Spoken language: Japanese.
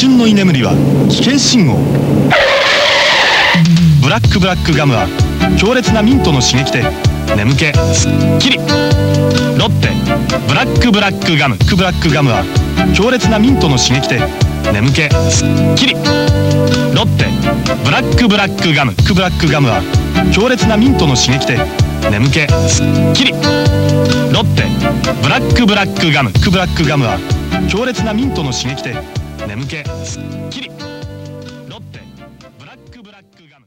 瞬の居眠りは危険信号。ブラックブラックガムは強烈なミントの刺激で眠気すっきり。ロッテブラックブラックガムクブラックガムは強烈なミントの刺激で眠気すっきり。ロッテブラックブラックガムクブラックガムは強烈なミントの刺激で眠気すっきり。ロッテブラックブラックガムクブラックガムは強烈なミントの刺激で眠気すっきり。ロッテブラックブラックガム。